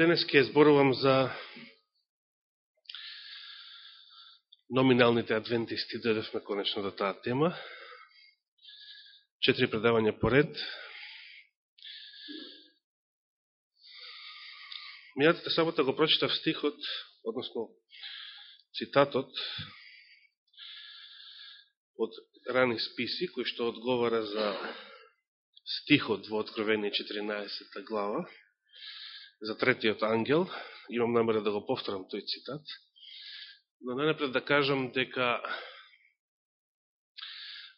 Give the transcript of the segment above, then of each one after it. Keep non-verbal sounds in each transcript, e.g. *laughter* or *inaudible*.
Денес ќе зборувам за номиналните адвентисти, дојдовме конечно до таа тема. Четири предавања поред. Мијатата сабота го прочитав стихот, односно цитатот од рани списи, кој што одговара за стихот во Откровение 14 глава, за третиот ангел. Имам намера да го повторам тој цитат. Но најнапред да кажам дека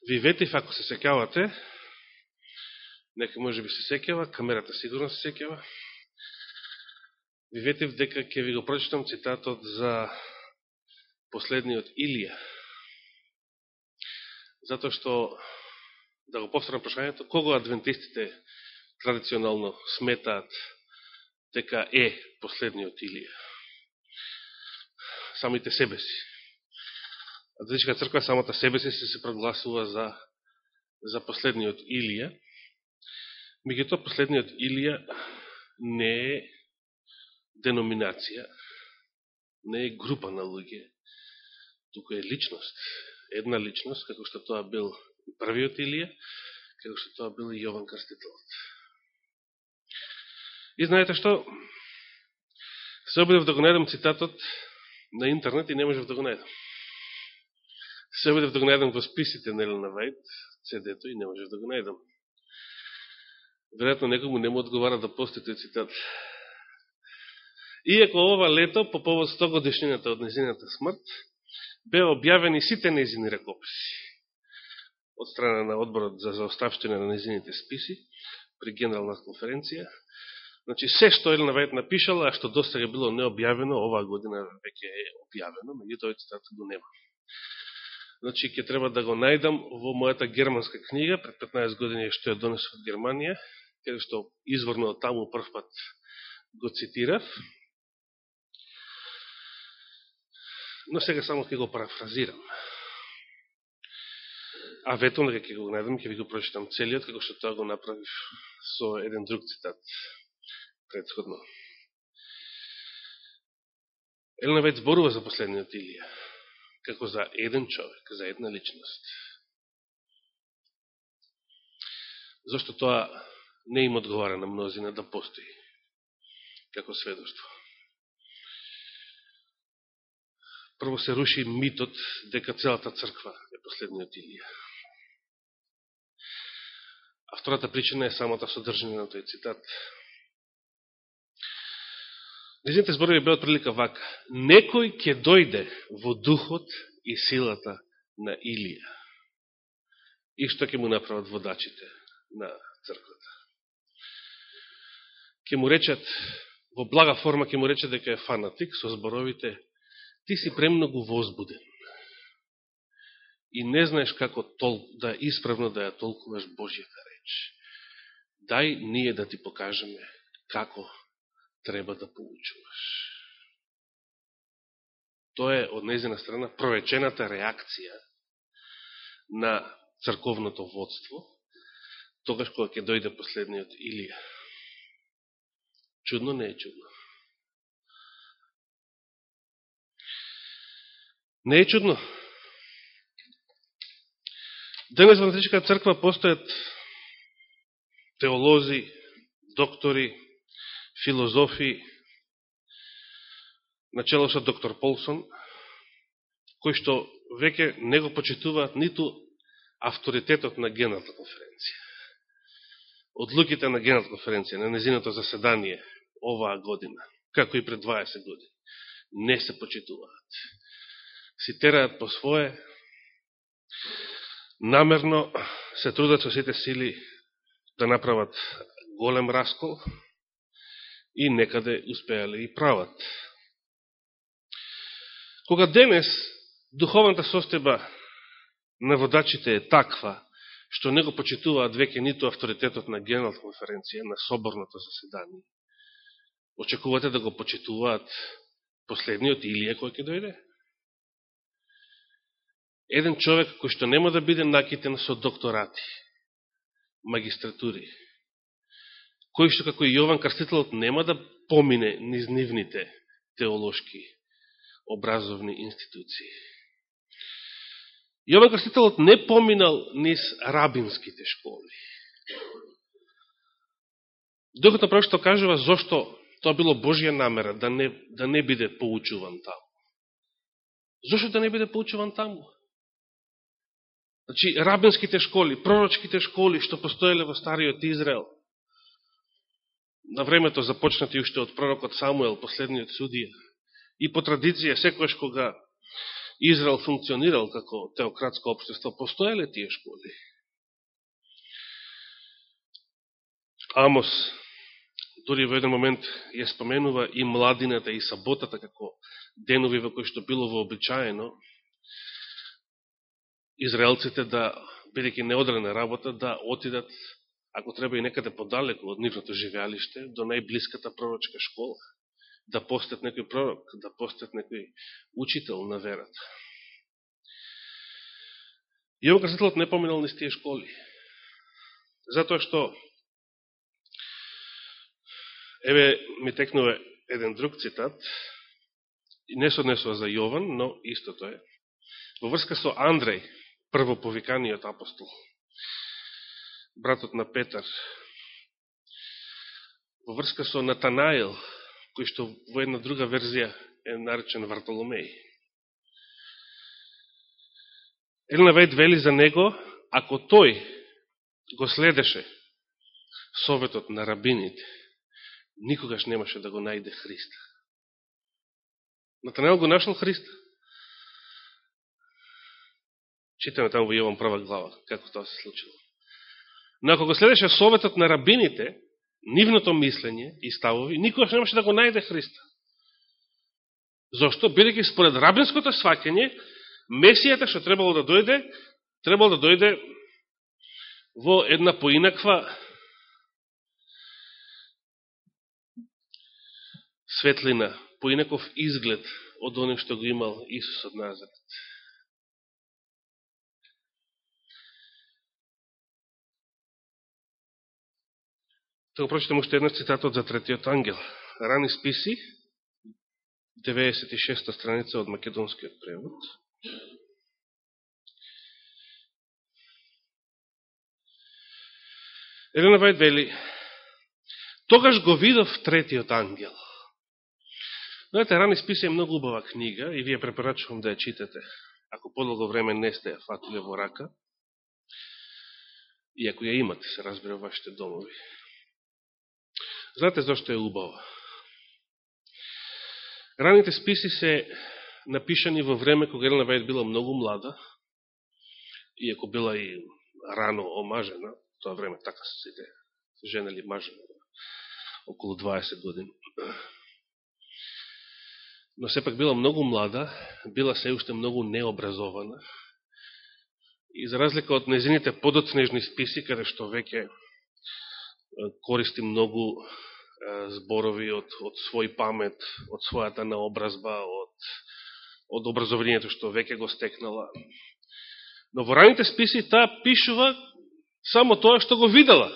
ви ветив, ако се секјавате, нека може би се секјава, камерата сигурно се секјава, ви ветив дека ќе ви го прочитам цитатот за последниот Илија. Затоа што, да го повторам прашањето, кого адвентистите традиционално сметаат дека е последниот Илија? самите себе си. Адвентичка црква самата себе си се се прогласува за, за последниот Илија. Меѓуто последниот Илија не е деноминација, не е група на луѓе, туку е личност. Една личност, како што тоа бил првиот Илија, како што тоа бил и Јован Крстителот. И знаете што? Се обидев да го најдам цитатот на интернет и не можев да го најдам. Се обидев да го најдам во списите на Елена Вајд, CD-то, и не можев да го најдам. Веројатно некому не му одговара да пости тој цитат. Иако ова лето, по повод 100 годишнината од незината смрт, бе објавени сите незини ракописи од страна на одборот за заоставштина на незините списи при генерална конференција, Значи, се што Елена Вајд напишала, а што достага било необјавено, оваа година веќе е објавено, меѓу тој цитат го нема. Значи, ќе треба да го најдам во мојата германска книга, пред 15 години што ја донес од Германија, каде што изворно од таму прв пат го цитирав. Но сега само ќе го парафразирам. А ветон дека ќе го најдам, ќе ви го прочитам целиот, како што тоа го направив со еден друг цитат предходно. Елена веќе зборува за последниот Илија, како за еден човек, за една личност. Зошто тоа не им одговара на мнозина да постои како сведоштво. Прво се руши митот дека целата црква е последниот Илија. А втората причина е самата содржина на тој цитат. Незините зборови беа прилика вака. Некој ќе дојде во духот и силата на Илија. И што ќе му направат водачите на црквата? Ке му речат, во блага форма ќе му речат дека е фанатик со зборовите, ти си премногу возбуден. И не знаеш како тол, да исправно да ја толкуваш Божијата реч. Дај ние да ти покажеме како треба да получуваш. Тоа е од незина страна провечената реакција на црковното водство, тогаш кога ќе дојде последниот Илија. Чудно не е чудно. Не е чудно. Денес во Антричка црква постојат теолози, доктори, филозофи, начело со доктор Полсон, кој што веќе не го почитуваат ниту авторитетот на Генералната конференција. Одлуките на Генералната конференција, на незиното заседание оваа година, како и пред 20 години, не се почитуваат. Си тераат по свое, намерно се трудат со сите сили да направат голем раскол, и некаде успеале и прават. Кога денес духовната состојба на водачите е таква, што не го почитуваат веќе ниту авторитетот на Генерална конференција, на соборното заседание, очекувате да го почитуваат последниот Илија кој ќе дојде? Еден човек кој што нема да биде накитен со докторати, магистратури, кој што како и Јован Крстителот нема да помине низ нивните теолошки образовни институции. Јован Крстителот не поминал низ рабинските школи. Докато прво што кажува зошто тоа било Божја намера да не, да не биде поучуван таму. Зошто да не биде поучуван таму? Значи, рабинските школи, пророчките школи што постоеле во Стариот Израел, на времето започнати уште од пророкот Самуел, последниот судија, и по традиција, секојаш кога Израел функционирал како теократско обштество, постоеле тие школи. Амос, дори во еден момент ја споменува и младината и саботата како денови во кои што било вообичаено израелците да, бидеќи неодрена работа, да отидат ако треба и некаде подалеку од нивното живеалиште, до најблиската пророчка школа, да постат некој пророк, да постат некој учител на верата. Јово Крстителот не поминал ни тие школи. Затоа што еве ми текнува еден друг цитат, и не се однесува за Јован, но истото е. Во врска со Андреј, првоповиканиот апостол, братот на Петар, во врска со Натанаил, кој што во една друга верзија е наречен Вартоломеј. Елена Вајд вели за него, ако тој го следеше советот на рабините, никогаш немаше да го најде Христа. Натанаил го нашал Христа. Читаме таму во Јован прва глава, како тоа се случило. Но ако го следеше советот на рабините, нивното мислење и ставови, никогаш немаше да го најде Христа. Зошто? Бидеќи според рабинското сваќање, Месијата што требало да дојде, требало да дојде во една поинаква светлина, поинаков изглед од оне што го имал Исус од Назарет. Да Тоа прочитам уште една цитатот за третиот ангел. Рани списи, 96 страница од македонскиот превод. Елена Вајд вели, тогаш го видов третиот ангел. Знаете, Рани списи е многу убава книга и вие препорачувам да ја читате, ако подолго време не сте ја фатиле во рака, и ако ја имате, се разбира, вашите домови. Знаете зашто е убава? Раните списи се напишани во време кога Елена Вајд била многу млада, иако била и рано омажена, тоа време така се сите женели мажена, околу 20 години. Но сепак била многу млада, била се уште многу необразована, и за разлика од незините подоцнежни списи, каде што веќе користи многу зборови од, од свој памет, од својата наобразба, од, од образованието што веќе го стекнала. Но во раните списи таа пишува само тоа што го видела.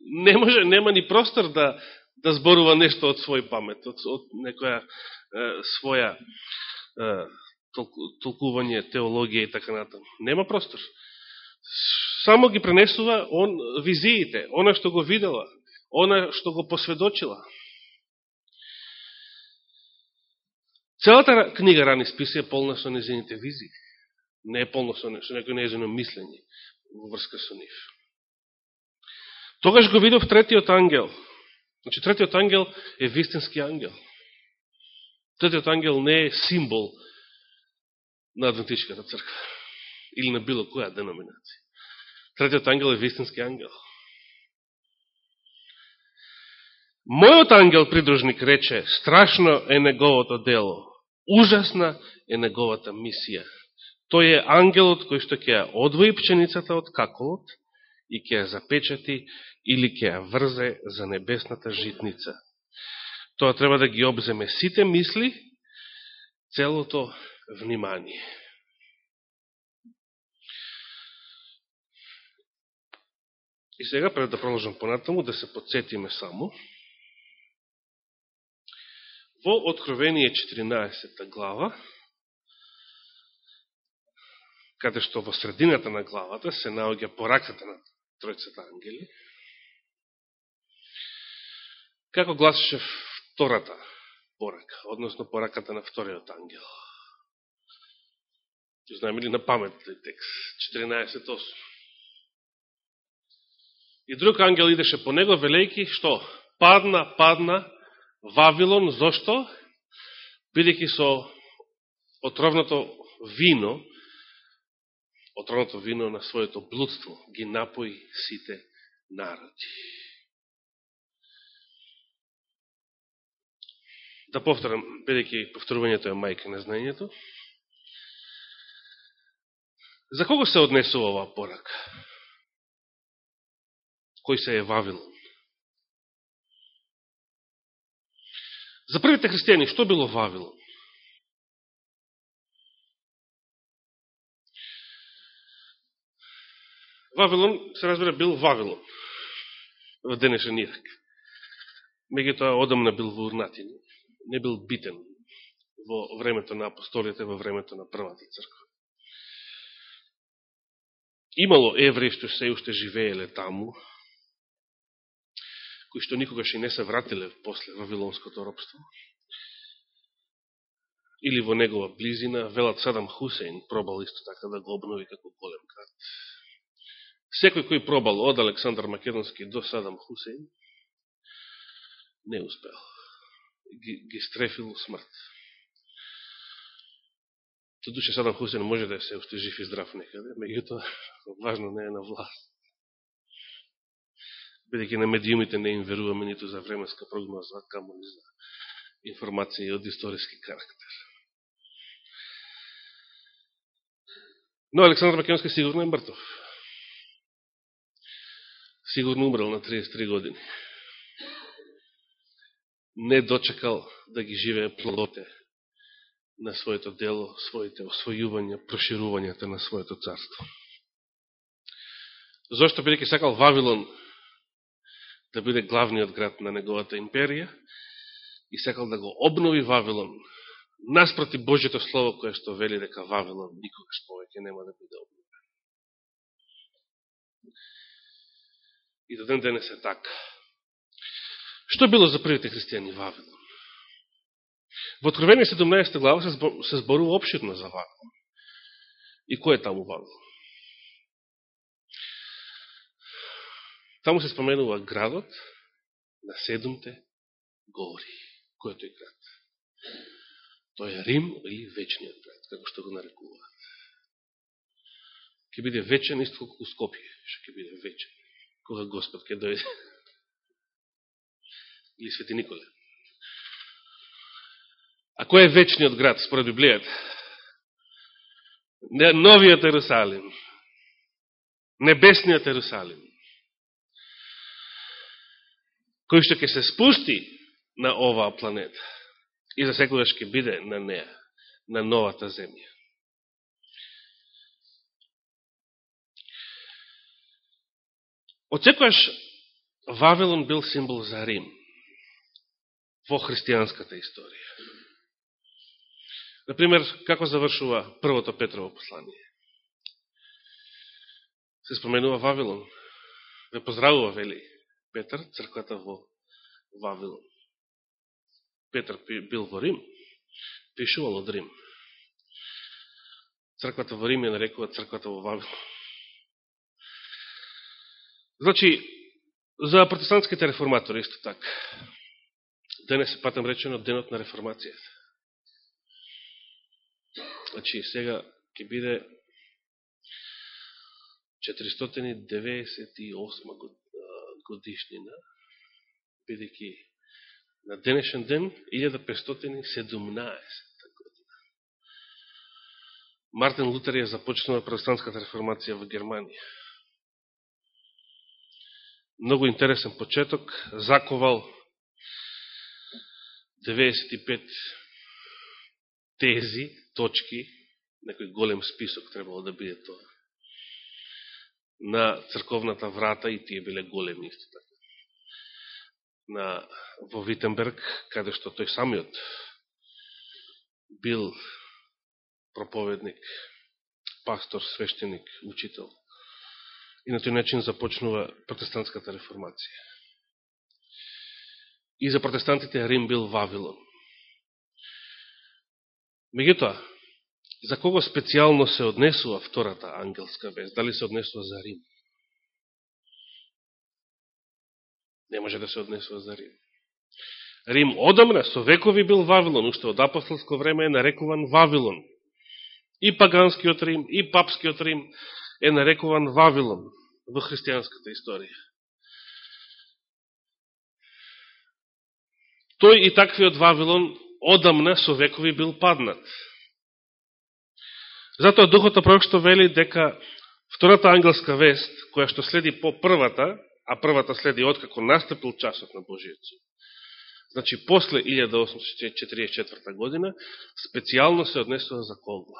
Не може, нема ни простор да, да зборува нешто од свој памет, од, од некоја е, своја е, толкување, теологија и така натаму. Нема простор. Само ги пренесува он визиите, она што го видела, она што го посведочила. Целата книга Рани списи е полна со незините визии. Не е полна со, со некој незино мислење во врска со нив. Тогаш го видов третиот ангел. Значи, третиот ангел е вистински ангел. Третиот ангел не е символ на Адвентичката црква или на било која деноминација. Третиот ангел е вистински ангел. Мојот ангел придружник рече, страшно е неговото дело, ужасна е неговата мисија. Тој е ангелот кој што ќе ја одвои пченицата од каколот и ќе ја запечати или ќе ја врзе за небесната житница. Тоа треба да ги обземе сите мисли, целото внимание. И сега, пред да продолжам понатаму, да се подсетиме само. Во Откровение 14 глава, каде што во средината на главата се наоѓа пораката на тројцата ангели, како гласеше втората порака, односно пораката на вториот ангел. Знаеме ли на памет текст? 14.8. И друг ангел идеше по него, велејки, што? Падна, падна, Вавилон, зошто? Бидеќи со отровното вино, отровното вино на своето блудство, ги напои сите народи. Да повторам, бидеќи повторувањето е мајка на знаењето. За кого се однесува оваа порака? Кој се е Вавилон? За првите христијани, што било Вавилон? Вавилон, се разбира, бил Вавилон во денешен Ирак. Меѓутоа, одамна бил во урнатин, не бил битен во времето на апостолите, во времето на првата црква. Имало евреи што се уште живееле таму, кои што никогаш и не се вратиле после Вавилонското робство. Или во негова близина, велат Садам Хусейн пробал исто така да го обнови како голем град. Секој кој пробал од Александар Македонски до Садам Хусейн, не успел ги, ги стрефил смрт. Тодуше Садам Хусейн може да се уште жив и здрав некаде, меѓутоа *laughs* важно не е на власт. Бидеќи на медиумите не им веруваме нито за временска прогноза, камо ни за информација од историски карактер. Но Александр Македонски сигурно е мртов. Сигурно умрел на 33 години не дочекал да ги живее плодоте на своето дело, своите освојувања, проширувањата на своето царство. Зошто бидеќи сакал Вавилон да биде главниот град на неговата империја и сакал да го обнови Вавилон наспроти Божјето Слово кое што вели дека Вавилон никогаш повеќе нема да биде обновен. И до ден денес е така. Што било за првите христијани Вавилон? Во Откровение 17 глава се зборува обширно за Вавилон. И кој е таму Вавилон? Таму се споменува градот на седумте гори. Кој е тој град? Тој е Рим или вечниот град, како што го нарекуваат. Ке биде вечен исто колку Скопје, што ке биде вечен. Кога Господ ке дојде *laughs* или Свети Николе. А кој е вечниот град, според Библијата? Новиот Ерусалим. Небесниот Ерусалим. Кој што ќе се спусти на оваа планета и за секогаш ќе биде на неа, на новата земја. Оцекуваш Вавилон бил символ за Рим во христијанската историја. Например, како завршува првото Петрово послание? Се споменува Вавилон. Ве поздравува, вели Петр, црквата во Вавилон. Петр бил во Рим, пишувал од Рим. Црквата во Рим ја нарекува црквата во Вавилон. Значи, за протестантските реформатори исто така денес е патам речено денот на реформацијата. Значи, сега ќе биде 498 годишнина, бидеќи на денешен ден 1517 година. Мартин Лутер ја започнува протестантската реформација во Германија. Многу интересен почеток, заковал 95 тези, точки, некој голем список требало да биде тоа на црковната врата и тие биле големи исто така. На, во Витенберг, каде што тој самиот бил проповедник, пастор, свештеник, учител. И на тој начин започнува протестантската реформација. И за протестантите Рим бил Вавилон. Меѓутоа, за кого специјално се однесува втората ангелска вест? Дали се однесува за Рим? Не може да се однесува за Рим. Рим одамна со векови бил Вавилон, уште од апостолско време е нарекуван Вавилон. И паганскиот Рим, и папскиот Рим е нарекуван Вавилон во христијанската историја. Тој и таквиот Вавилон одамна со векови бил паднат. Затоа Духот Пророкство вели дека втората ангелска вест, која што следи по првата, а првата следи откако настапил часот на Божијецот, значи после 1844 година, специјално се однесува за кого?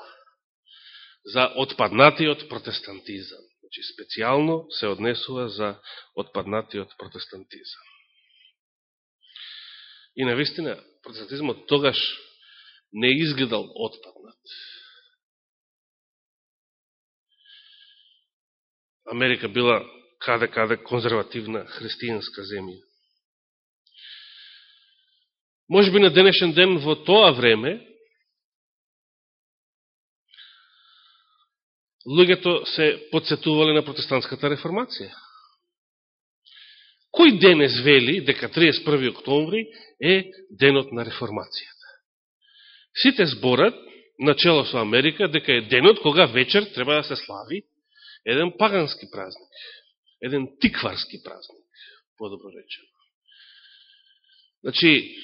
За отпаднатиот протестантизам. Значи, специјално се однесува за отпаднатиот протестантизам. И на вистина протестантизмот тогаш не изгледал отпаднат. Америка била каде-каде конзервативна христијанска земја. Може би на денешен ден во тоа време луѓето се подсетувале на протестантската реформација. Кој денес вели дека 31. октомври е денот на реформацијата? Сите зборат, начело со Америка, дека е денот кога вечер треба да се слави еден пагански празник, еден тикварски празник, подобро речено. Значи,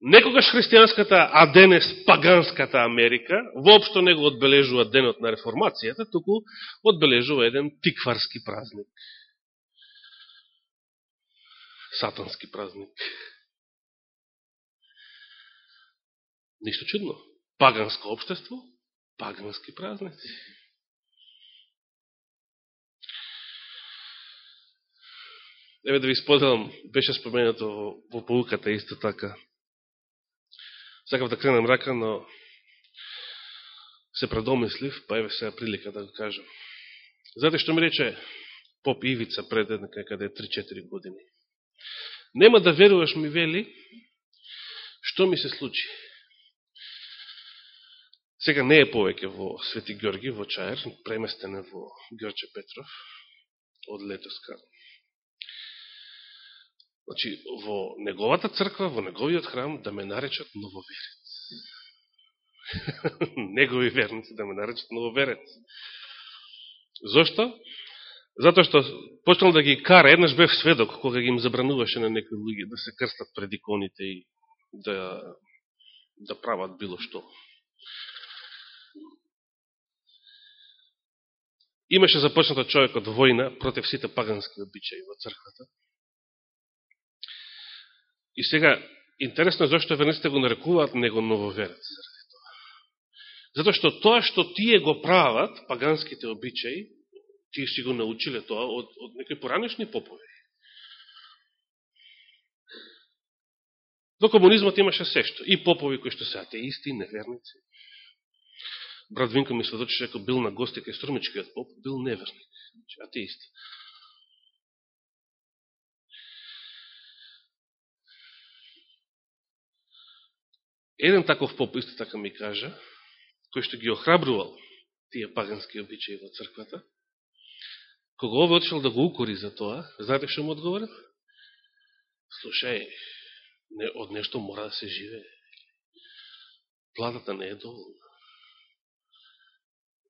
некогаш христијанската, а денес паганската Америка, воопшто не го одбележува денот на реформацијата, туку одбележува еден тикварски празник. Сатански празник. Ништо чудно. Паганско обштество, пагански празници. Еве да ви споделам, беше споменато во, во полуката исто така. Сакав да кренам рака, но се предомислив, па еве сега прилика да го кажам. Знаете што ми рече поп Ивица пред некаде 3-4 години? Нема да веруваш ми вели што ми се случи. Сега не е повеќе во Свети Георги, во Чаер, преместен е во Георче Петров од летоска Значи, во неговата црква, во неговиот храм, да ме наречат нововерец. *laughs* Негови верници да ме наречат нововерец. Зошто? Затоа што почнал да ги кара, еднаш бев сведок, кога ги им забрануваше на некои луѓе да се крстат пред иконите и да, да прават било што. Имаше започната човекот војна против сите пагански обичаи во црквата. И сега, интересно е зашто верниците го нарекуваат него нововерец заради тоа. Затоа што тоа што тие го прават, паганските обичаи, тие си го научиле тоа од, од некои поранешни попови. До комунизмот имаше сешто. И попови кои што се атеисти, неверници. Брат Винко ми сведочеше, ако бил на гости кај Струмичкиот поп, бил неверник, значи, атеист. Еден таков поп исто така ми кажа, кој што ги охрабрувал тие пагански обичаи во црквата, кога ове отшел да го укори за тоа, знаете што му одговорил? Слушај, не, од нешто мора да се живее. Платата не е доволна.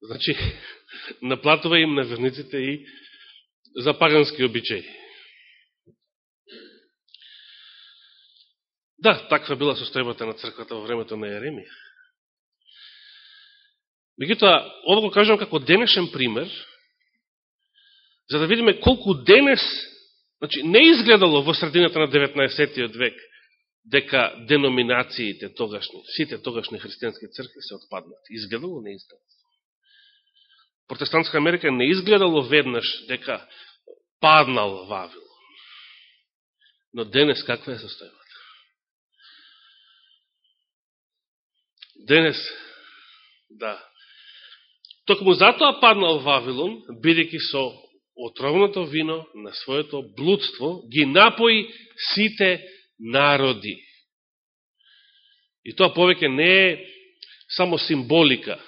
Значи, *laughs* наплатува им на верниците и за пагански обичаи. Да, таква била состојбата на црквата во времето на Еремија. Меѓутоа, ова го кажам како денешен пример, за да видиме колку денес, значи, не изгледало во средината на 19. век, дека деноминациите тогашни, сите тогашни христијански цркви се отпаднат. Изгледало, не изгледало. протестантска Америка не изгледало веднаш дека паднал Вавилон. Но денес каква е состојба? Денес, да, токму затоа паднал Вавилон, бидејќи со отровното вино на своето блудство ги напои сите народи. И тоа повеќе не е само символика,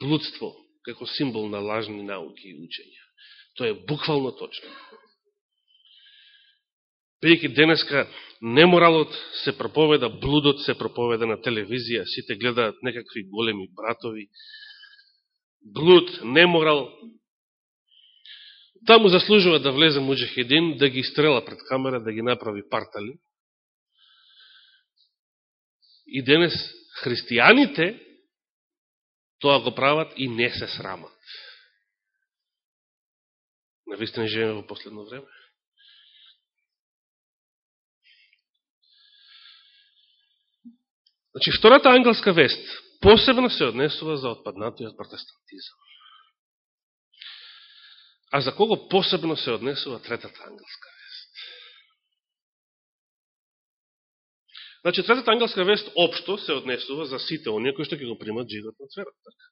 блудство, како символ на лажни науки и учења. Тоа е буквално точно бидејќи денеска неморалот се проповеда, блудот се проповеда на телевизија, сите гледаат некакви големи братови, блуд, неморал, таму заслужува да влезе муджахедин, да ги стрела пред камера, да ги направи партали. И денес христијаните тоа го прават и не се срамат. Навистина живеме во последно време. Значи, втората ангелска вест посебно се однесува за отпаднатиот протестантизам. А за кого посебно се однесува третата ангелска вест? Значи, третата ангелска вест општо се однесува за сите оние кои што ќе го примат живот на цверот. Така.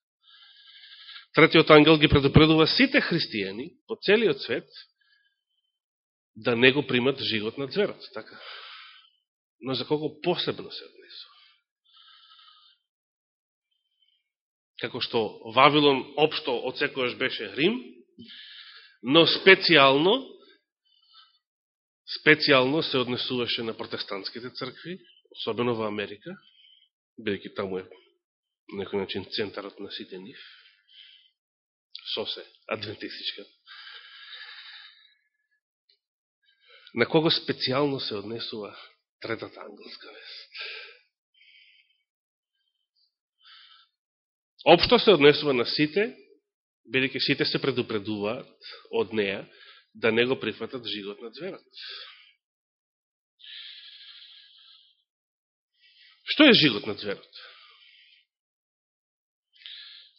Третиот ангел ги предупредува сите христијани по целиот свет да не го примат живот на зверот. Така. Но за кого посебно се однесува? Како што Вавилон општо од секојаш беше Рим, но специјално специјално се однесуваше на протестантските цркви, особено во Америка, бидеќи таму е некој начин центарот на сите нив, сосе, адвентистичка. На кого специјално се однесува третата англска вест? Општо се однесува на сите, бидеќи сите се предупредуваат од неа да не го прифатат жигот на зверот. Што е жигот на зверот?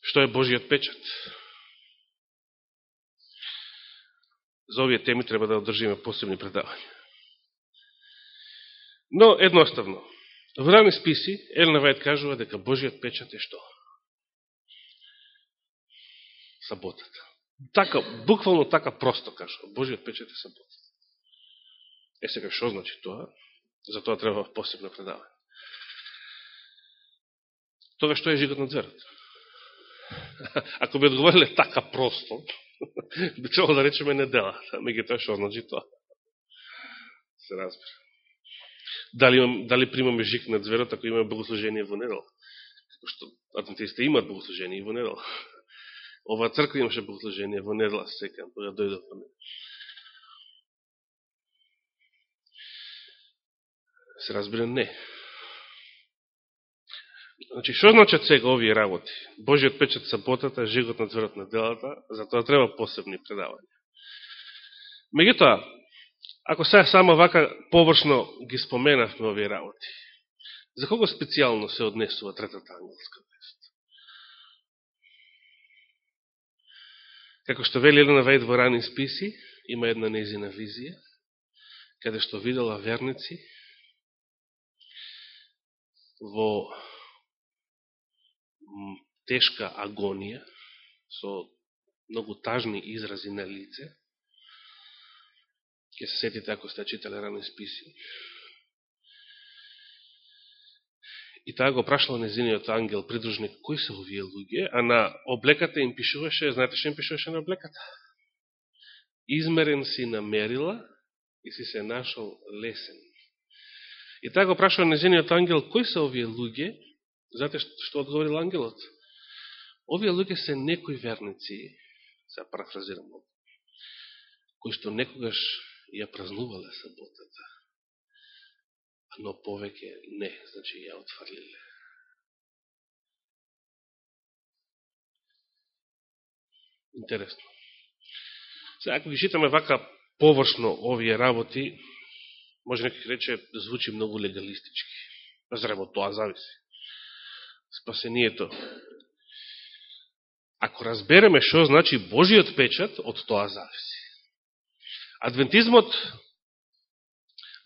Што е Божиот печат? За овие теми треба да одржиме посебни предавања. Но, едноставно, во рани списи, Елена Вајд кажува дека Божиот печат е што? Саботата. Така, буквално така просто кажа. Божиот печет е саботата. Е сега, што значи тоа? За тоа треба посебно предавање. Тога што е жигот на дверот? *laughs* Ако би одговориле така просто, *laughs* би требало да речеме недела. Меѓу тоа што значи тоа? Се разбира. Дали, имам, дали примаме жиг на дверот ако имаме богослужение во недел? Како што адвентистите имат богослужение и во недел. *laughs* Ова црква имаше послужение во недела, секам, кога дојдов во недела. Се разбира, не. Значи, што значат сега овие работи? Божиот печат саботата, жигот на дверот на делата, за тоа треба посебни предавања. Меѓутоа, ако сега само вака површно ги споменавме овие работи, за кого специјално се однесува третата ангелска Како што вели Елена Вајд во рани списи, има една незина визија, каде што видела верници во тешка агонија, со многу тажни изрази на лице, ќе се сетите ако сте читали рани списи, И таа го прашала незиниот ангел придружник, кои се овие луѓе, а на облеката им пишуваше, знаете што им пишуваше на облеката? Измерен си намерила и си се нашол лесен. И таа го прашала незиниот ангел, кои се овие луѓе? Знаете што одговорил ангелот? Овие луѓе се некои верници, се парафразирам, кои што некогаш ја празнувале саботата но повеќе не, значи ја отфрлиле. Интересно. Сега, ако ги читаме вака површно овие работи, може некој рече, звучи многу легалистички. Зремо тоа зависи. Спасението Ако разбереме што значи Божиот печат, од тоа зависи. Адвентизмот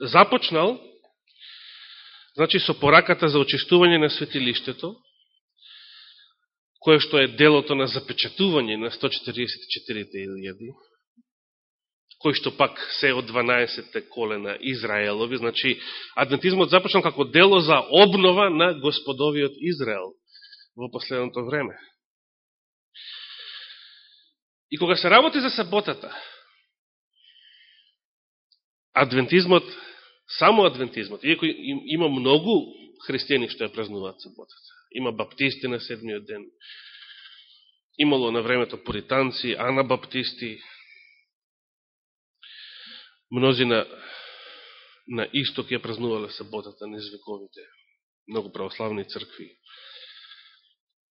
започнал значи со пораката за очистување на светилиштето, кое што е делото на запечатување на 144.000, кој што пак се од 12 колена Израелови, значи адвентизмот започнал како дело за обнова на господовиот Израел во последното време. И кога се работи за саботата, адвентизмот, само адвентизмот, иако има многу христијани што ја празнуваат саботата. Има баптисти на седмиот ден, имало на времето пуританци, анабаптисти, мнози на, на исток ја празнувале саботата низ вековите, многу православни цркви.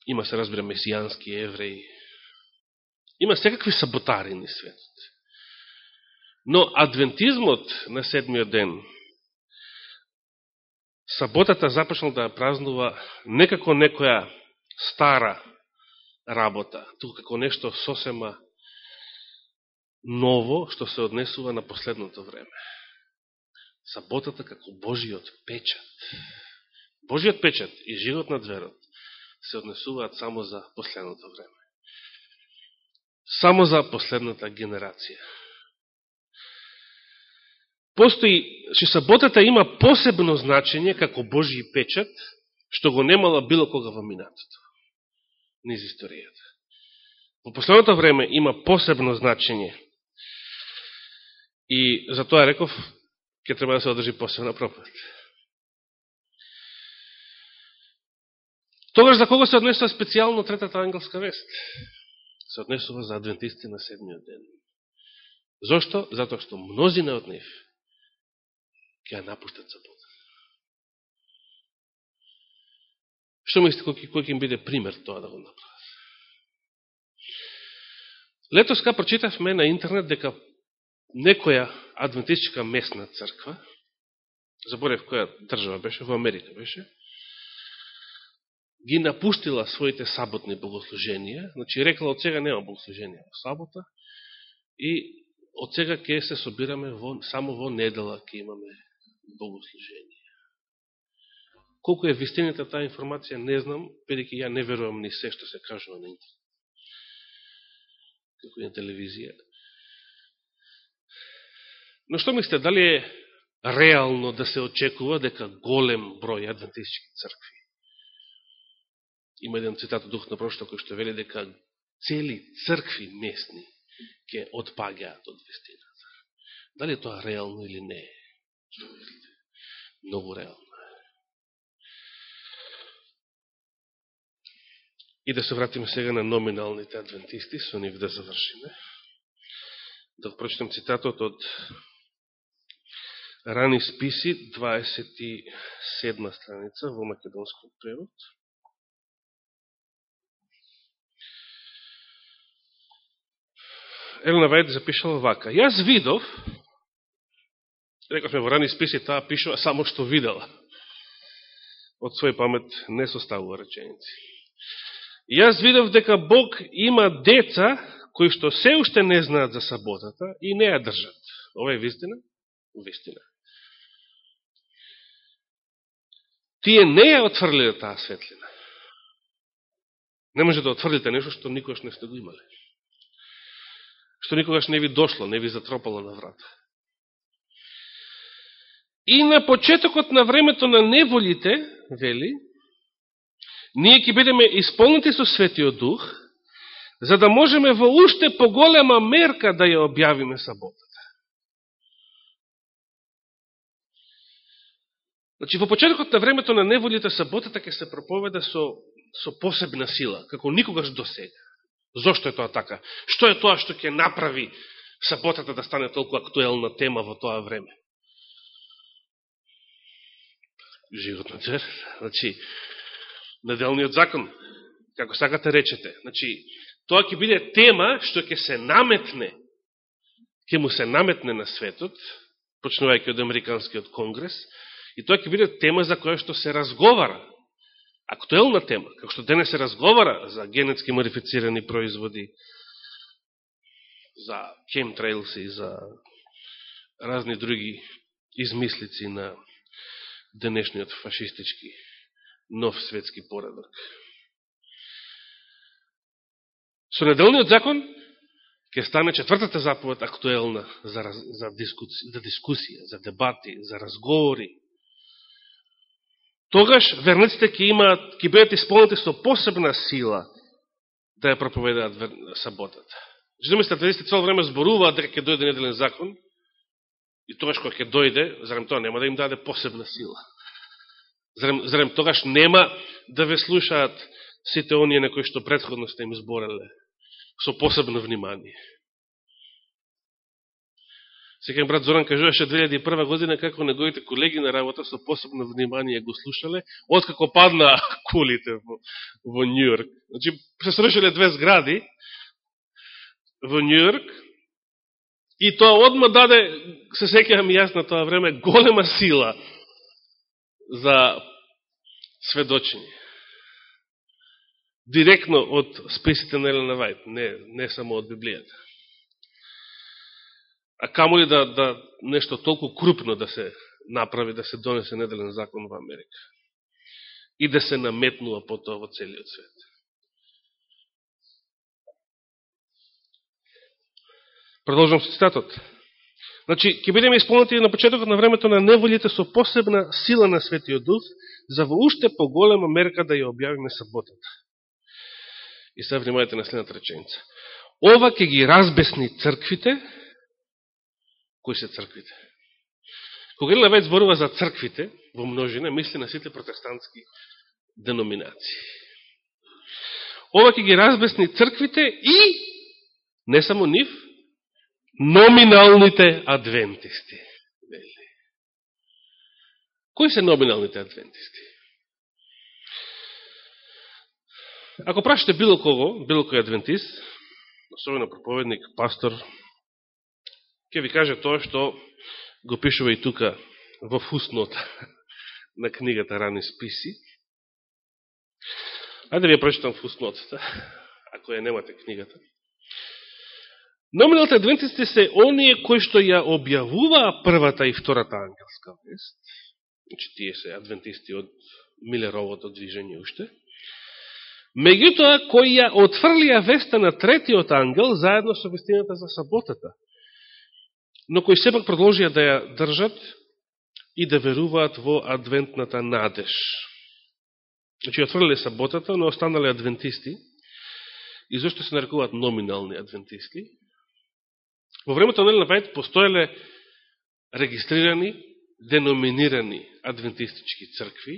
Има се разбира месијански евреи. Има секакви саботари ни светот. Но адвентизмот на седмиот ден, саботата започнал да ја празнува некако некоја стара работа, туку како нешто сосема ново што се однесува на последното време. Саботата како Божиот печат. Божиот печат и живот на дверот се однесуваат само за последното време. Само за последната генерација. Постои, што саботата има посебно значење како Божи печат, што го немала било кога во минатото. Низ историјата. Во последното време има посебно значење И за тоа реков, ќе треба да се одржи посебна проповед. Тогаш за кого се однесува специјално третата ангелска вест? Се однесува за адвентисти на седмиот ден. Зошто? Затоа што мнозина од нив ќе ја напуштат сабота. Што мислите, кој, кој ќе им биде пример тоа да го направат? Летоска прочитавме на интернет дека некоја адвентистичка местна црква, заборев која држава беше, во Америка беше, ги напуштила своите саботни богослуженија, значи рекла од сега нема богослуженија во сабота и од сега ќе се собираме во, само во недела ќе имаме богослужение. Колко е вистината таа информација, не знам, педеќи ја не верувам ни се што се кажува на интернет. Како и на телевизија. Но што мислите, дали е реално да се очекува дека голем број адвентистички цркви има еден цитат од Дух на Прошто кој што вели дека цели цркви местни ќе отпагаат од вистината. Дали е тоа реално или не? е? Мислите? Многу реално. И да се вратиме сега на номиналните адвентисти, со нив да завршиме. Да прочитам цитатот од Рани списи, 27 страница во македонскog превод. Елена Вајд запишала вака. Јас видов, рековме во рани списи, таа пишува само што видела. Од свој памет не составува реченици. Јас видов дека Бог има деца кои што се уште не знаат за саботата и не ја држат. Ова е вистина? Вистина. тие не ја отврлиле таа светлина. Не може да отфрлите нешто што никогаш не сте го имале. Што никогаш не ви дошло, не ви затропало на врата. И на почетокот на времето на неволите, вели, ние ќе бидеме исполнати со Светиот Дух, за да можеме во уште поголема мерка да ја објавиме Саботата. Значи, во почетокот на времето на неволите саботата ќе се проповеда со, со посебна сила, како никогаш до сега. Зошто е тоа така? Што е тоа што ќе направи саботата да стане толку актуелна тема во тоа време? Живот на цер. Значи, неделниот закон, како сакате да речете. Значи, тоа ќе биде тема што ќе се наметне, ќе му се наметне на светот, почнувајќи од Американскиот конгрес, И тоа ќе биде тема за која што се разговара актуелна тема, како што денес се разговара за генетски модифицирани производи, за chemtrails за разни други измислици на денешниот фашистички нов светски поредок. Со неделниот закон ќе стане четвртата заповед актуелна за, за, дискусија, за дискусија, за дебати, за разговори. Тогаш верниците ќе имаат, ќе бидат исполнети со посебна сила да ја проповедаат саботата. Жидоме статистите цел време зборуваат дека ќе дојде неделен закон и тогаш кога ќе дојде, зарем тоа нема да им даде посебна сила. Зарем, зарем тогаш нема да ве слушаат сите оние на кои што предходно сте им збореле со посебно внимание. Секен брат Зоран кажуваше 2001 година како неговите колеги на работа со посебно внимание го слушале, откако падна *laughs* кулите во, во Нью-Йорк. Значи, се срушиле две згради во Нью-Йорк и тоа одма даде, се секјам јас на тоа време, голема сила за сведочење. Директно од списите на Елена Вајт, не, не само од Библијата. А камо ли да, да нешто толку крупно да се направи, да се донесе неделен закон во Америка. И да се наметнува по тоа во целиот свет. Продолжам со цитатот. Значи, ќе бидеме исполнати на почетокот на времето на неволите со посебна сила на Светиот Дух, за во уште поголема мерка да ја објавиме саботата. И сега внимавате на следната реченица. Ова ќе ги разбесни црквите, кои се црквите? Кога лавец Вајд зборува за црквите, во множина, мисли на сите протестантски деноминации. Ова ќе ги разбесни црквите и, не само нив, номиналните адвентисти. Кои се номиналните адвентисти? Ако прашате било кого, било кој адвентист, особено проповедник, пастор, ќе ви каже тоа што го пишува и тука во фуснота *laughs* на книгата Рани списи. Ајде да ви ја прочитам фуснотата, ако ја немате книгата. Номиналните адвентисти се оние кои што ја објавуваа првата и втората ангелска вест, значи тие се адвентисти од Милеровото движење уште, меѓутоа кои ја отфрлија веста на третиот ангел заедно со вестината за саботата, но кои сепак продолжија да ја држат и да веруваат во адвентната надеж. Значи, отфрлија саботата, но останале адвентисти, и зашто се нарекуваат номинални адвентисти, во времето на Елена Вајд постоеле регистрирани деноминирани адвентистички цркви,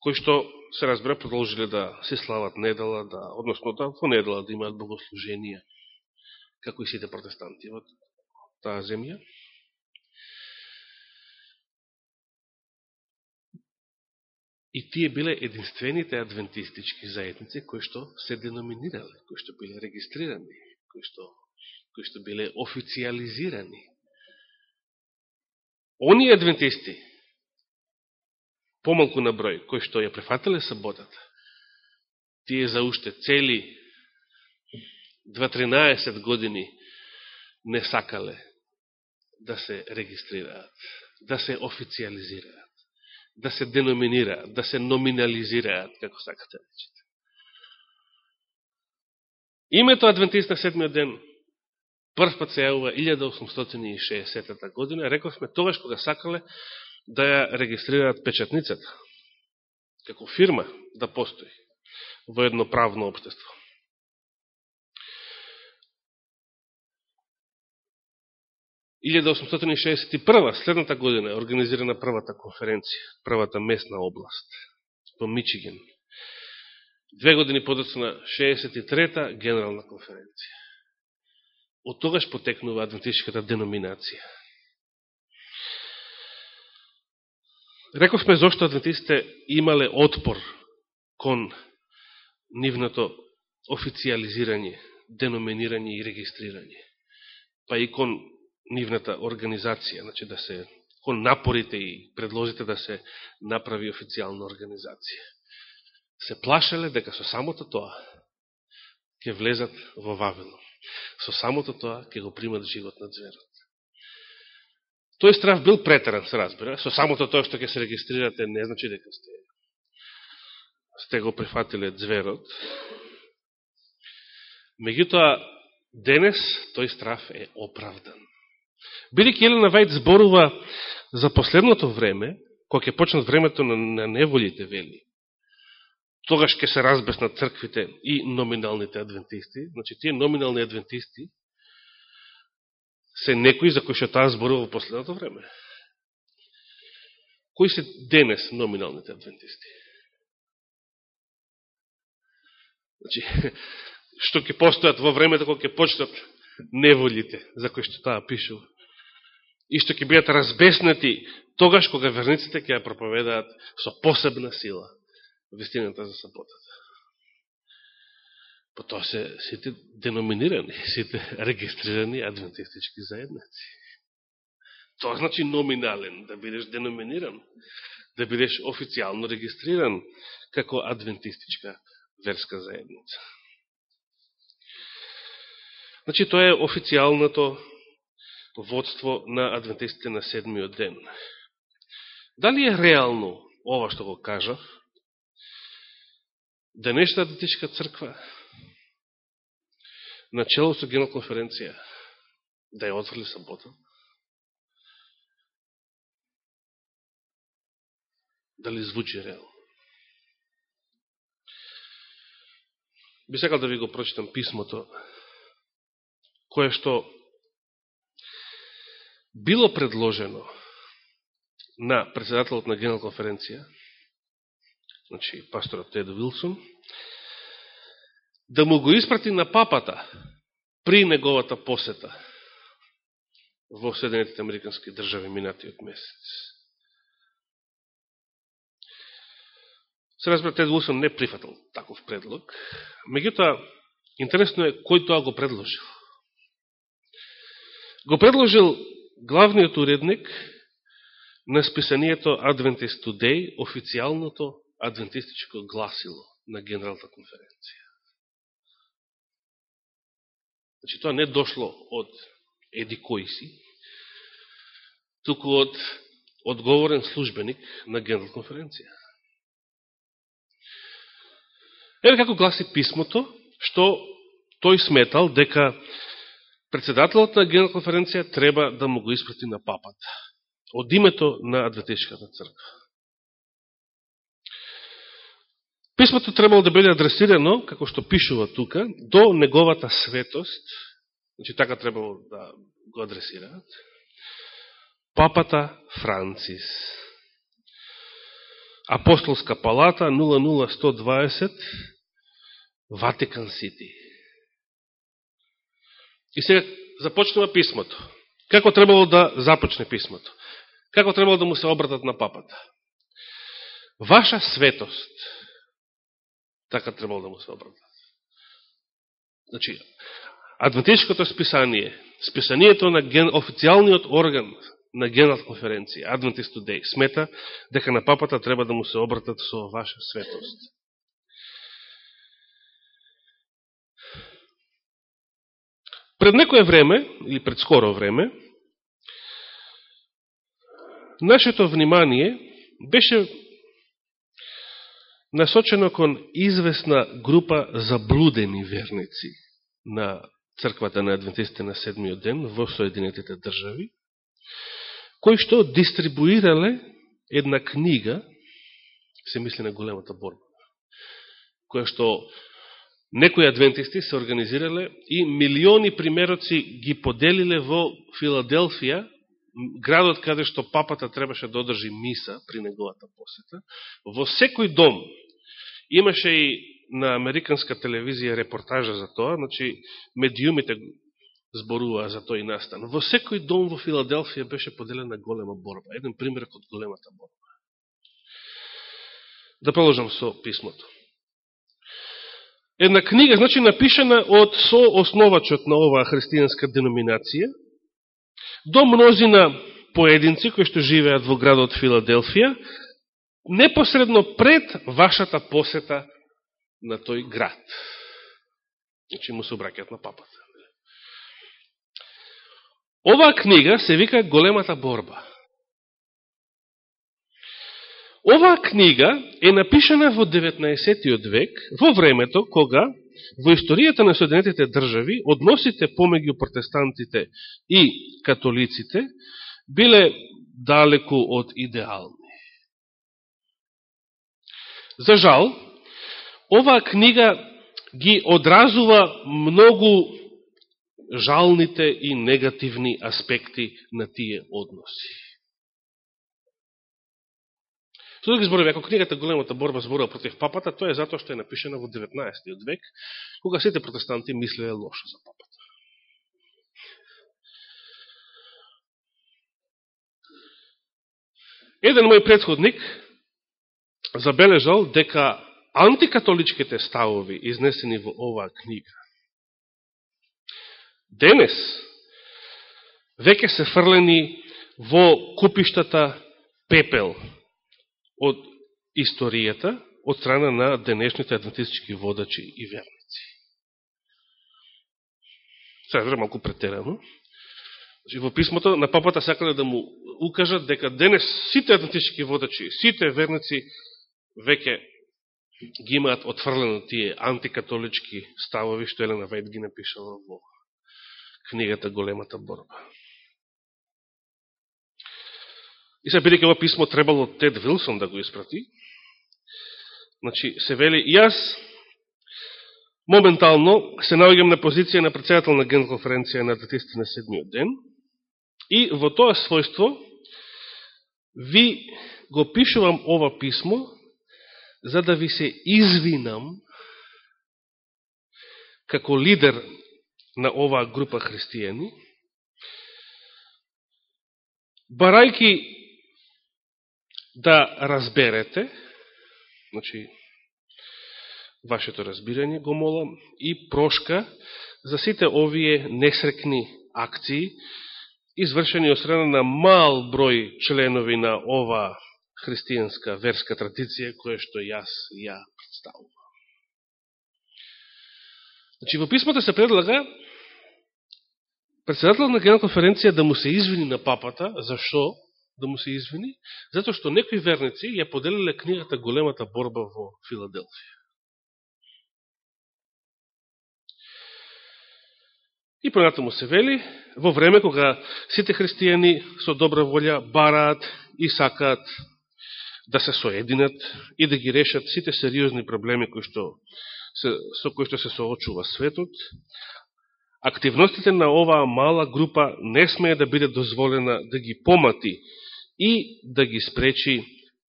кои што се разбира продолжиле да се слават недела, да, односно да во недела да имаат богослуженија, како и сите протестанти во таа земја. И тие биле единствените адвентистички заедници кои што се деноминирале, кои што биле регистрирани, кои што, кои што биле официализирани Оние адвентисти, помалку на број, кои што ја префатале саботата, тие за уште цели 2-13 години не сакале да се регистрираат, да се официализираат, да се деноминираат, да се номинализираат, како сакате да. Името Адвентист на седмиот ден прв пат се јавува 1860 година, рековме тогаш кога сакале да ја регистрираат печатницата, како фирма да постои во едно правно обштество. ...1861, следната година, е организирана првата конференција, првата местна област, по Мичиген. Две години подоцна 63-та генерална конференција од тогаш потекнува адвентистичката деноминација. Рековме зашто адвентистите имале отпор кон нивното официализирање, деноминирање и регистрирање, па и кон нивната организација, значи да се кон напорите и предложите да се направи официјална организација. Се плашеле дека со самото тоа ќе влезат во Вавилон. Со самото тоа ќе го примат живот на зверот. Тој страв бил претеран, се разбира. Со самото тоа што ќе се регистрирате не значи дека сте сте го прифатиле зверот. Меѓутоа, денес тој страв е оправдан. Бидеќи Елена Вајд зборува за последното време, кога ќе почнат времето на, на неволите, вели, тогаш ќе се разбеснат црквите и номиналните адвентисти. Значи, тие номинални адвентисти се некои за кои што таа зборува во последното време. Кои се денес номиналните адвентисти? Значи, *laughs* што ќе постојат во времето кога ќе почнат неволите, за кои што таа пишува и што ќе бидат разбеснати тогаш кога верниците ќе ја проповедаат со посебна сила вестината за саботата. По тоа се сите деноминирани, *laughs* сите регистрирани адвентистички заедници. Тоа значи номинален, да бидеш деноминиран, да бидеш официјално регистриран како адвентистичка верска заедница. Значи, тоа е официјалното водство на адвентистите на седмиот ден. Дали е реално ова што го кажав? Денешна адвентистичка црква на чело со геноконференција да ја отврли сабота? Дали звучи реално? Би сакал да ви го прочитам писмото, кое што било предложено на председателот на Генерал конференција, значи пасторот Тед Вилсон, да му го испрати на папата при неговата посета во Соединетите Американски држави минатиот месец. Се разбира, Тед Вилсон не прифатал таков предлог, меѓутоа, интересно е кој тоа го предложил. Го предложил главниот уредник на списанието Adventist Today, официјалното адвентистичко гласило на Генералната конференција. Значи, тоа не дошло од еди кои си, туку од одговорен службеник на Генералната конференција. Еве како гласи писмото, што тој сметал дека председателот на Генерал конференција треба да му го испрати на папата од името на Адвентичката црква. Писмото требало да биде адресирано, како што пишува тука, до неговата светост, значи така требало да го адресираат, папата Францис. Апостолска палата 00120 Ватикан Сити. И сега започнува писмото. Како требало да започне писмото? Како требало да му се обратат на папата? Ваша светост, така требало да му се обратат. Значи, адвентишкото списание, списанието на ген, официјалниот орган на генат конференција, Adventist Today, смета дека на папата треба да му се обратат со ваша светост. Пред некое време, или пред скоро време, нашето внимание беше насочено кон известна група заблудени верници на црквата на адвентистите на седмиот ден во Соединетите држави, кои што дистрибуирале една книга, се мисли на големата борба, која што некои адвентисти се организирале и милиони примероци ги поделиле во Филаделфија, градот каде што папата требаше да одржи миса при неговата посета. Во секој дом имаше и на американска телевизија репортажа за тоа, значи медиумите зборуваа за тој настан. Во секој дом во Филаделфија беше поделена голема борба. Еден пример од големата борба. Да продолжам со писмото една книга, значи напишена од со основачот на оваа христијанска деноминација, до мнозина поединци кои што живеат во градот Филаделфија, непосредно пред вашата посета на тој град. Значи му се обраќаат на папата. Оваа книга се вика Големата борба. Оваа книга е напишана во 19. век, во времето кога во историјата на Соединетите држави односите помеѓу протестантите и католиците биле далеку од идеални. За жал, оваа книга ги одразува многу жалните и негативни аспекти на тие односи. Што да ги зборови, ако книгата Големата борба зборува против папата, тоа е затоа што е напишена во 19. век, кога сите протестанти мислеа лошо за папата. Еден мој предходник забележал дека антикатоличките ставови изнесени во оваа книга денес веќе се фрлени во купиштата пепел од историјата од страна на денешните адвентистички водачи и верници. Сега малку претерано. Значи, во писмото на папата сакале да му укажат дека денес сите адвентистички водачи, сите верници веќе ги имаат отфрлено тие антикатолички ставови, што Елена Вајд ги напишала во книгата Големата борба. И се бидеќи ова писмо требало Тед Вилсон да го испрати, значи се вели, јас моментално се наоѓам на позиција на председател на генконференција на датисти на седмиот ден и во тоа својство ви го пишувам ова писмо за да ви се извинам како лидер на оваа група христијани, барајки да разберете, значи, вашето разбирање го молам, и прошка за сите овие несрекни акции, извршени од страна на мал број членови на оваа христијанска верска традиција, која што јас ја представувам. Значи, во писмото се предлага председател на Генерална конференција да му се извини на папата. Зашо да му се извини? затоа што некои верници ја поделиле книгата Големата борба во Филаделфија. И понатаму се вели, во време кога сите христијани со добра волја бараат и сакаат да се соединат и да ги решат сите сериозни проблеми кои што се, со кои што се соочува светот, активностите на оваа мала група не смее да биде дозволена да ги помати и да ги спречи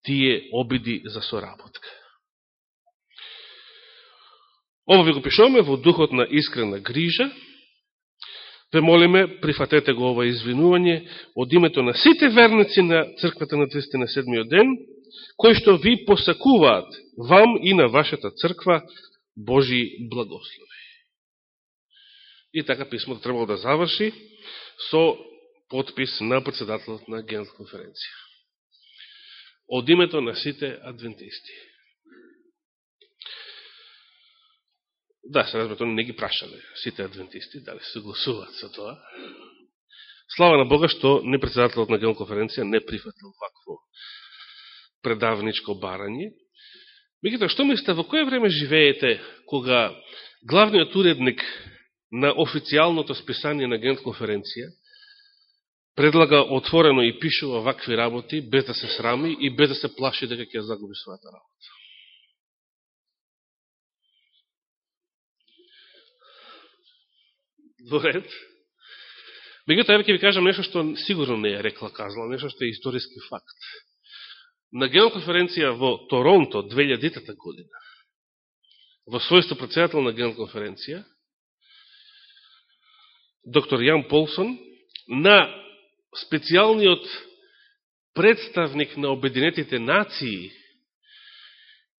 тие обиди за соработка. Ова ви го пишуваме во духот на искрена грижа. Ве молиме, прифатете го ова извинување од името на сите верници на црквата на 37 ден, кои што ви посакуваат вам и на вашата црква Божи благослови. И така писмото требало да заврши со подпис на председателот на Генерална конференција. Од името на сите адвентисти. Да, се разбрато, не ги прашале сите адвентисти, дали се согласуваат со тоа. Слава на Бога што не председателот на Генерална конференција не прифатил вакво предавничко барање. Мегуто, што мислите, во кое време живеете кога главниот уредник на официјалното списание на гентконференција предлага отворено и пишува вакви работи, без да се срами и без да се плаши дека ќе загуби својата работа. Во ред. Меѓуто, еве ќе ви кажам нешто што сигурно не е рекла казала, нешто што е историски факт. На генконференција во Торонто 2000 година, во својство председател на генконференција, доктор Јан Полсон, на специјалниот представник на Обединетите нации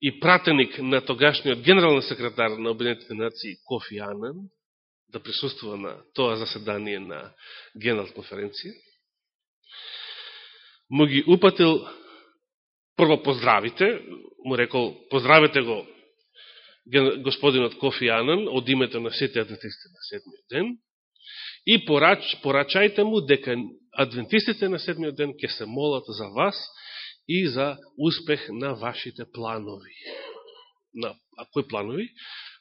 и пратеник на тогашниот генерален секретар на Обединетите нации Кофи Анан, да присуствува на тоа заседание на Генерална конференција. му ги упатил прво поздравите, му рекол поздравете го господинот Кофи Анан од името на сите адвентистите на седмиот ден и порач, порачајте му дека адвентистите на седмиот ден ќе се молат за вас и за успех на вашите планови. На, а кои планови?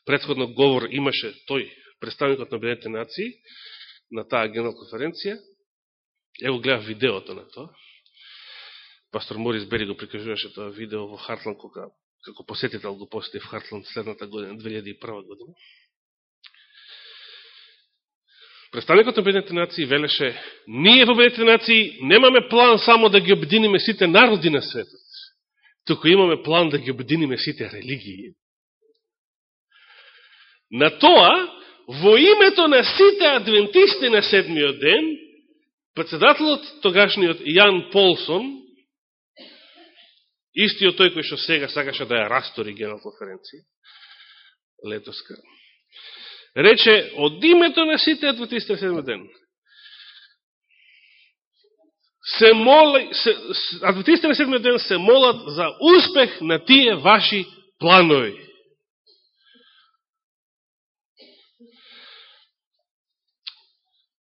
Предходно говор имаше тој, представникот на Обединените нации, на таа генерал конференција. Ево гледав видеото на тоа. Пастор Морис Бери го прикажуваше тоа видео во Хартланд, кога, како посетител го посети в Хартланд следната година, 2001 година. Представникот на Обединените нации велеше, ние во Обединените нации немаме план само да ги обединиме сите народи на светот, туку имаме план да ги обединиме сите религии. На тоа, во името на сите адвентисти на седмиот ден, председателот тогашниот Јан Полсон, истиот тој кој што сега сакаше да ја растори генерал конференција, летоска, рече од името на сите адвентисти на седмиот ден, се моли, се, адвентисти на седмиот ден се молат за успех на тие ваши планови.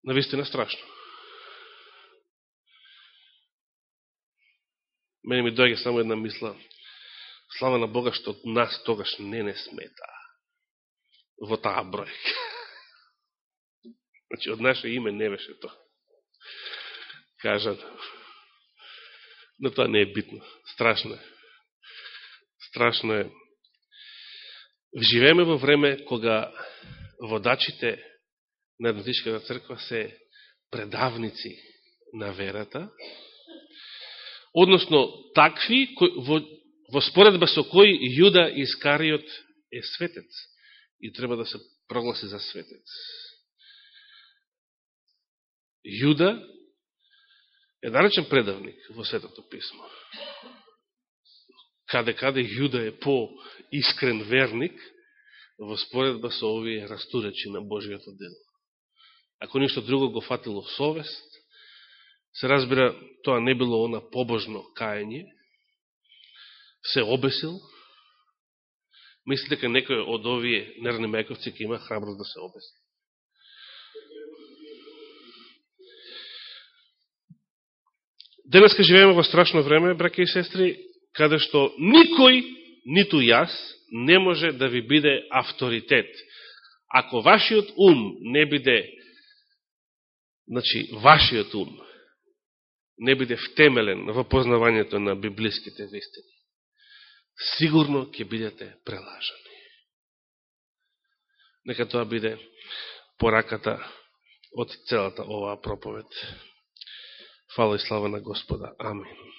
Навистина страшно. Мене ми дојде само една мисла. Слава на Бога што од нас тогаш не не смета во таа бројка. *laughs* Значи, од наше име не беше тоа. Кажат. Но тоа не е битно. Страшно е. Страшно е. Живееме во време кога водачите на Адвентичката црква се предавници на верата, односно такви во, во споредба со кој Јуда Искариот е светец и треба да се прогласи за светец. Јуда е наречен предавник во Светото писмо. Каде-каде Јуда е по-искрен верник во споредба со овие растуречи на Божијото дело ако ништо друго го фатило совест, се разбира, тоа не било она побожно кајање, се обесил, Мислите дека некој од овие нерни мековци ќе има храброст да се обеси. Денеска живееме во страшно време, браке и сестри, каде што никој, ниту јас, не може да ви биде авторитет. Ако вашиот ум не биде значи, вашиот ум не биде втемелен во познавањето на библиските вистини, сигурно ќе бидете прелажани. Нека тоа биде пораката од целата оваа проповед. Фала и слава на Господа. Амин.